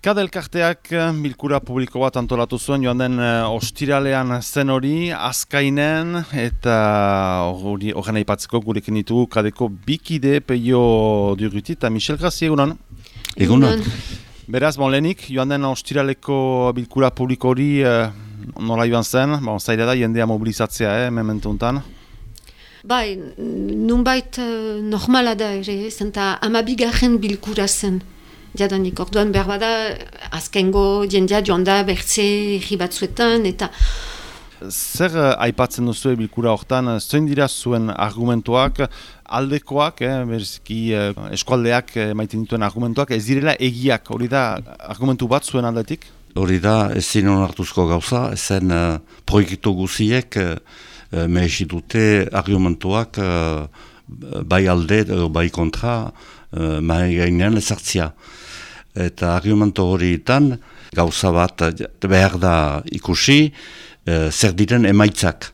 Kadelkarteak bilkura publiko bat antolatu zuen joan den uh, ostiralean zen hori, azkainen eta hori horren aipatzeko gurekin ditugu kadeko bikide peio duruti eta Michel Grazi egunon. Egunon. Beraz, bon, lehenik, joan den ostiraleko bilkura publiko hori uh, nola joan zen, bon, zaila da jendea mobilizatzea, eh, mementu untan. Bai, nunbait uh, normala da ere, zenta amabigarren bilkura zen jadanik. Orduan behar bada azkengo jendea joan da bertze egi batzuetan eta Zer uh, aipatzen duzu bilkura hortan, zein dira zuen argumentuak, aldekoak, eh, berziki uh, eskualdeak uh, maiten dituen argumentuak, ez direla egiak, hori da argumentu bat zuen aldetik? Hori da, ezin onartuzko gauza, ezen uh, proiektu guziek uh, dute argumentuak bai alde, bai kontra, uh, mahi gainean ezartzia eta argumento horietan gauza bat behar da ikusi e, zer diren emaitzak,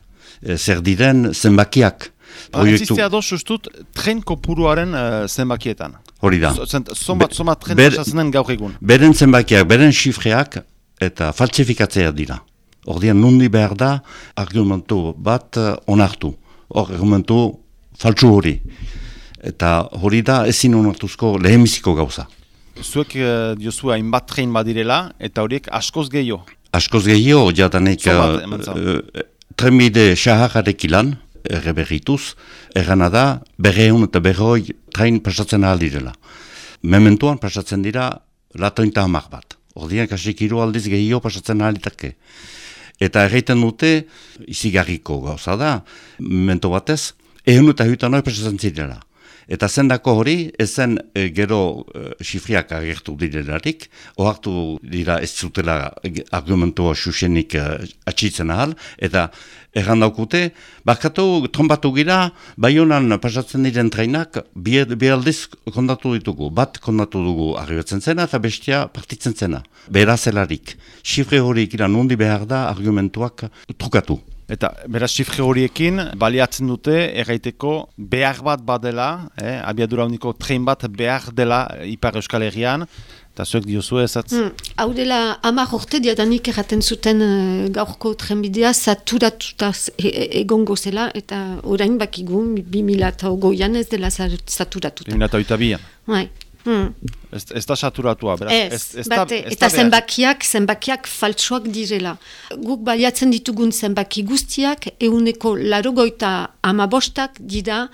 zer diren zenbakiak. Ba, Existia do sustut tren kopuruaren uh, zenbakietan. Hori da. Zonbat, zonbat tren ber, gaur egun. Beren zenbakiak, beren xifreak eta falsifikatzea dira. Ordian nundi behar da argumentu bat onartu. Hor argumentu faltsu hori. Eta hori da ezin onartuzko lehemiziko gauza zuek uh, diozu hainbat train badirela, eta horiek askoz gehiago. Askoz gehiago, jadanek uh, uh, trenbide xahararek ilan, erreberrituz, ergana da, berreun eta berroi train pasatzen ahal direla. Mementuan pasatzen dira, latointa hamar bat. Ordiak hasik hiru aldiz gehiago pasatzen ahal ditake. Eta erreiten dute, izigarriko gauza da, memento batez, ehun eta hutan hori pasatzen zirela. Eta zendako hori, ezen e, gero e, xifriak agertu direlarik, ohartu dira ez zutela argumentua xuxenik e, atxitzen ahal, eta erran daukute, bakatu trombatu gira, bai honan pasatzen diren trainak, bi, bi aldiz kondatu ditugu, bat kondatu dugu arribatzen zena, eta bestia partitzen zena. Berazelarik, xifre hori ikira nundi behar da argumentuak trukatu. Eta beraz xifre horiekin baliatzen dute erraiteko behar bat badela, eh, abiadura uniko tren bat behar dela Ipar Euskal Herrian, eta zuek diozu ezatz? Hmm, hau dela amak orte diadanik erraten zuten uh, gaurko trenbidea saturatuta e, e egongo zela, eta orain bakigu, 2008an ez dela saturatuta. 2008an? Hmm. Ez, ez da saturatua, beraz? Ez, ez, ez bate, ez eta zenbakiak, zenbakiak faltsuak direla. Guk baliatzen ditugun zenbaki guztiak, euneko larogoita amabostak dira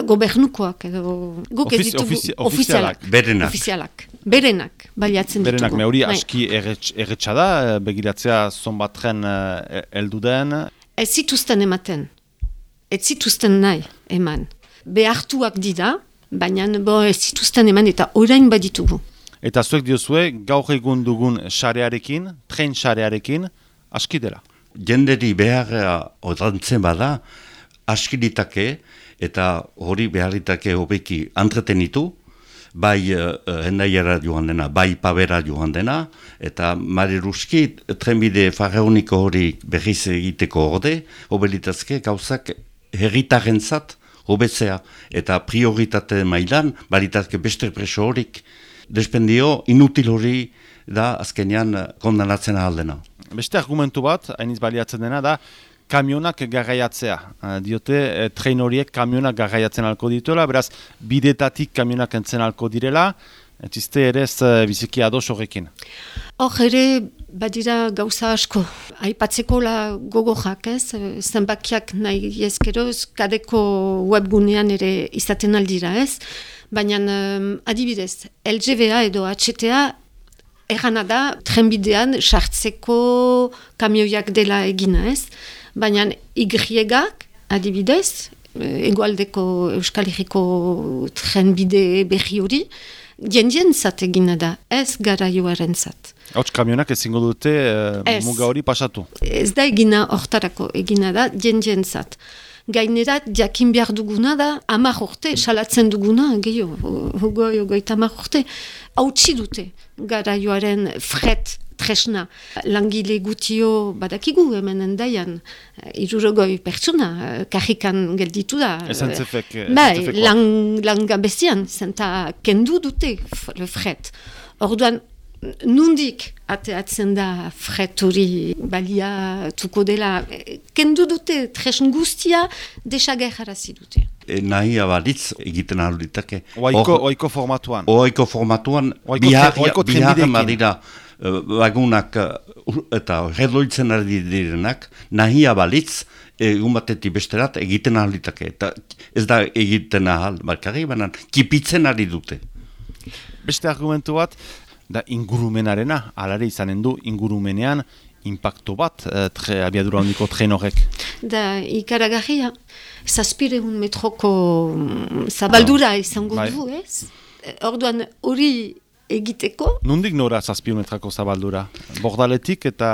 gobernukoak. Edo, guk ez ditugu ofizialak. Berenak. Ofizialak. Berenak, baliatzen Berenak, ditugu. Berenak, hori bai. aski erretxa da, eh, begiratzea zonbatren uh, eldu den. Ez zituzten ematen. Ez zituzten nahi eman. Behartuak dira, baina bo, ez zituzten eman eta orain baditugu. Eta zuek diozue, gaur egun dugun xarearekin, tren xarearekin, aski dela. Jenderi behar odantzen bada, aski ditake, eta hori behar ditake hobeki antretenitu, bai uh, hendaiara joan dena, bai pabera joan dena, eta mare ruski trenbide farreuniko hori berriz egiteko orde, hobelitazke gauzak herritaren zat, hobetzea eta prioritate mailan, balitazke beste preso horik, despendio inutil hori da azkenean kondanatzen ahaldena. Beste argumentu bat, hainiz baliatzen dena, da kamionak garraiatzea. Uh, diote, eh, tren horiek kamionak garraiatzen alko dituela, beraz, bidetatik kamionak entzen alko direla, etizte ere ez uh, biziki ados horrekin. Hor ere, badira gauza asko. Aipatzeko la gogo jak, ez? Zenbakiak nahi ezkeroz, kadeko webgunean ere izaten aldira, ez? Baina adibidez, LGVA edo HTA erana da trenbidean sartzeko kamioiak dela egina, ez? Baina igriegak, adibidez, egualdeko Euskal Herriko trenbide berri hori, jendien zat egina da, ez garaioaren zat. Hauts kamionak ezingo dute uh, muga hori pasatu? Ez da egina hortarako egina da, jendien zat. Gainera, jakin behar duguna da, amak urte, salatzen duguna, gehiago, hugoi, hugoi, amak urte, hautsi dute garaioaren fret, tresna. Langile gutio badakigu hemen endaian, irurogoi pertsuna, karrikan gelditu da. Ezen zefek. Bai, lang, langa bestian, zenta kendu dute le fret. Orduan, nundik ateatzen da freturi balia tuko dela. Kendu dute, tresen guztia, jarazi dute. E, nahi abalitz egiten alditake. Oaiko, oaiko formatuan. Oaiko formatuan, bihar, bihar madira bagunak eta redloitzen ari direnak, nahi abalitz, egun batetik besterat egiten alditake. Eta ez da egiten ahal, barkari, baina kipitzen ari dute. Beste argumentu bat, da ingurumenarena, alare izanen du ingurumenean, impacto bat, eh, tre, abiadura honiko tren horrek. Da, ikaragarria, zazpire un metroko mm, zabaldura izango bai. du, ez? Eh, orduan, hori egiteko. Nundik nora zazpire metrako zabaldura? Bordaletik eta...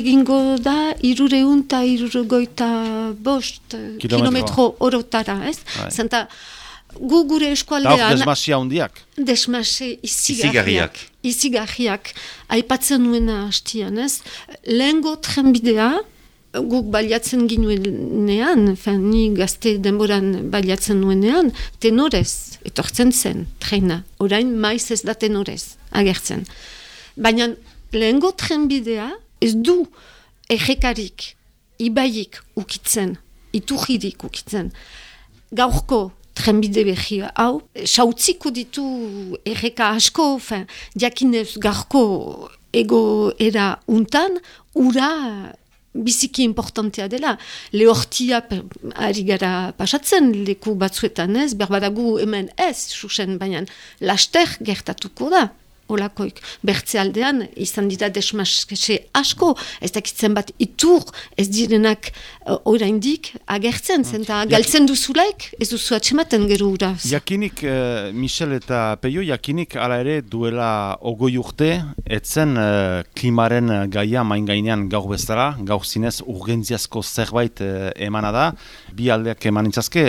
Egingo da, irureun eta iruregoita bost kilometro, orotara, ez? Bai. Zenta, gu gure eskualdean... Eta desmasia hundiak? Desmasia izigarriak. Izigarriak. Aipatzen nuena hastian, ez? Lehengo trenbidea, guk baliatzen ginuenean, fen, ni gazte denboran baliatzen nuenean, tenorez, etortzen zen, trena. Orain maiz ez da tenorez, agertzen. Baina lehengo trenbidea, ez du egekarik, ibaik ukitzen, iturridik ukitzen. Gaurko trenbide behi hau, sautziko ditu erreka asko, fin, diakinez garko ego era untan, ura biziki importantea dela. Lehortia ari gara pasatzen, leku batzuetan ez, berbadagu hemen ez, susen, baina laster gertatuko da olakoik. Bertze aldean, izan dira desmaskese asko, ez dakitzen bat itur, ez direnak uh, oraindik agertzen, mm. zenta galtzen duzulaik, ez duzu atxematen gero uraz. Jakinik, uh, Michel eta Peio, jakinik ala ere duela ogoi urte, etzen uh, klimaren gaia main gainean gaur bezala, gaur zinez urgentziazko zerbait uh, emana da, bi aldeak eman intzazke,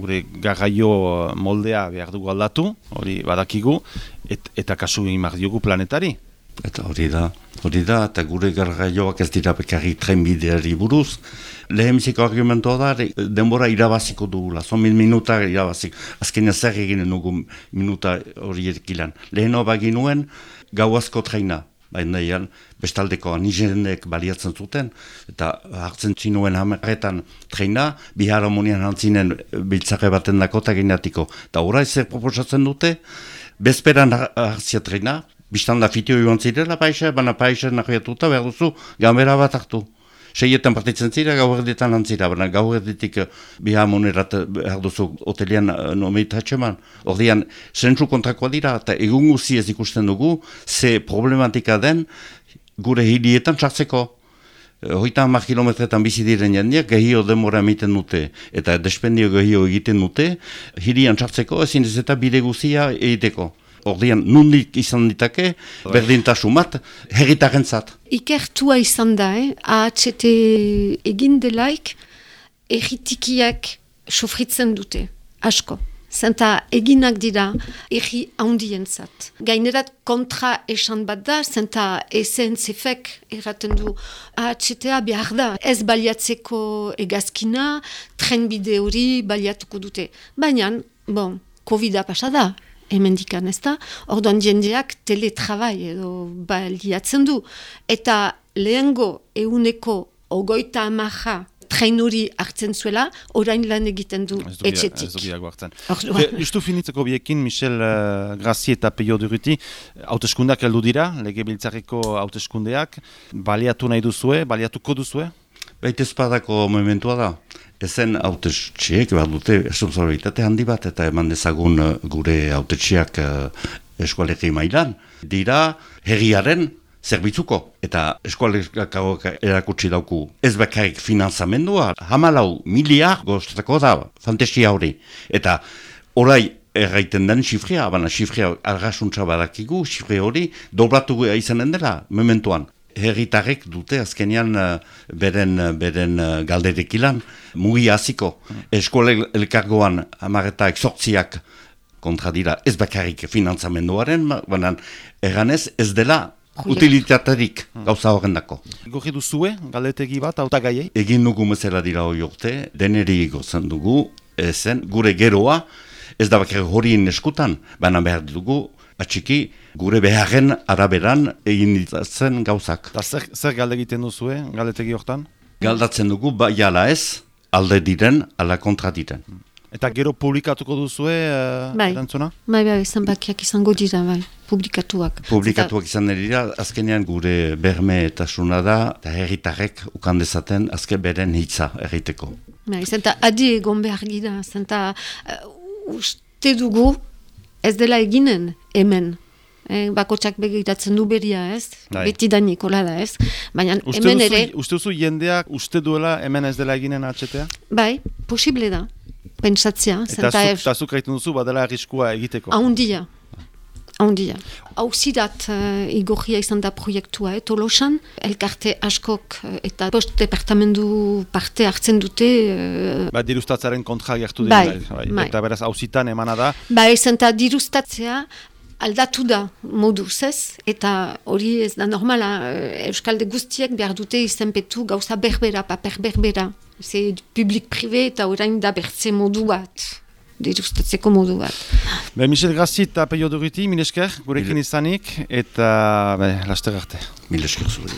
gure garraio moldea behar dugu aldatu, hori badakigu, et, eta kasu imar diogu planetari. Eta hori da, hori da, eta gure garraioak ez dira bekarri trenbideari buruz. Lehemiziko argumentoa da, denbora irabaziko dugula, zomin minuta irabaziko. Azken zer eginen nugu minuta hori ekilan. Leheno baginuen gauazko treina, baina nahian, bestaldeko anizenek baliatzen zuten, eta hartzen zinuen hamarretan treina, bihar amunian hantzinen biltzake baten dakota gineatiko. Eta horai zer proposatzen dute, bezperan hartzia trena, biztan da fitio joan zirela paisa, baina paisa nahiatuta behar duzu, gambera bat hartu. Seietan partitzen zira, gau erditan antzira, baina gau erditik eh, biha monerat eh, behar duzu hotelian eh, nomeit hatxeman. Ordian, zentru kontrakoa dira, eta egun guzi ez ikusten dugu, ze problematika den gure hilietan txartzeko. Hoita hamar kilometretan bizi diren jendeak gehio demora emiten dute eta despendio gehio egiten dute hirian txartzeko ezin ez eta bide guzia egiteko. Ordian, nundik izan ditake, berdintasun bat, herritaren zat. Ikertua izan da, eh? AHT egin delaik, erritikiak sofritzen dute, asko. Zenta eginak dira erri handien zat. Gainerat kontra esan bat da, zenta esen zefek erraten du AHTA behar da. Ez baliatzeko egazkina, trenbide hori baliatuko dute. Baina, bon, COVID-a pasa da, hemen dikan ez da, orduan jendeak teletrabai edo baliatzen du. Eta lehengo euneko ogoita amaja trainuri hartzen zuela, orain lan egiten du etxetik. Ez dugiago hartzen. Justu finitzeko biekin, Michel uh, Grazi eta Peio Duruti, hauteskundeak heldu dira, lege biltzareko hauteskundeak, baliatu nahi duzue, baliatuko duzue? Baita espadako momentua da. Ezen hautestsiek bat dute esonzoritate handi bat eta eman dezagun eh, gure hautetsiak uh, eskualeki mailan. Dira herriaren zerbitzuko. Eta eskualekak erakutsi dauku ez bekarik finanzamendua, hamalau miliar goztako da fantasia hori. Eta orai erraiten den xifria, baina xifria argasuntza badakigu, xifria hori doblatu izanen dela, mementuan. Herritarek dute azkenean uh, beren, beren uh, galderek ilan, mugi hasiko. Eskualek elkargoan amaretak sortziak kontra dira ez bakarrik finanzamenduaren, baina erganez ez dela utilitaterik hmm. gauza horren dako. Gorri duzue, galdetegi bat, auta gaiei? Egin dugu mezera dira hori urte, deneri gozen dugu, ezen, gure geroa, ez da bakar horien eskutan, baina behar dugu, atxiki gure beharren araberan egin ditzen gauzak. Da zer, zer galde egiten duzue, galdetegi hortan? Galdatzen dugu, bai ala ez, alde diren, ala kontra diren. Eta gero publikatuko duzue uh, bai. erantzuna? Bai, bai, zenbakiak izango dira, bai, publikatuak. Publikatuak izan dira, azkenean gure berme eta da, eta herritarrek ukan dezaten azken beren hitza erriteko. Bai, zenta adi egon behar gira, zenta uh, uste dugu ez dela eginen hemen. Eh, bakotsak begiratzen du beria, ez? Bai. Beti da Nikola da, ez? Baina Uste hemen duzu, ere, uste duzu jendeak uste duela hemen ez dela eginen atxetea? bai, posible da, pentsatzea. Eta zuk, eta zuk gaiten duzu badela arriskua egiteko. Ahondia. Ahondia. Hauzidat uh, igorria izan da proiektua, eh, Tolosan. Elkarte askok uh, eta post departamendu parte hartzen dute. Uh, Ba, dirustatzaren kontra gertu Bai, dira. bai. Eta beraz, hauzitan emana da. ba, izan eta dirustatzea aldatu da moduz ez, eta hori ez da normala, eh, Euskalde guztiek behar dute izenpetu gauza berbera, paper berbera. Ze publik-prive eta orain da bertze modu bat, dirustatzeko modu bat. Be, Michel Grazi eta Peio Duriti, milesker, gurekin izanik, eta be, laster arte. Mil esker zure.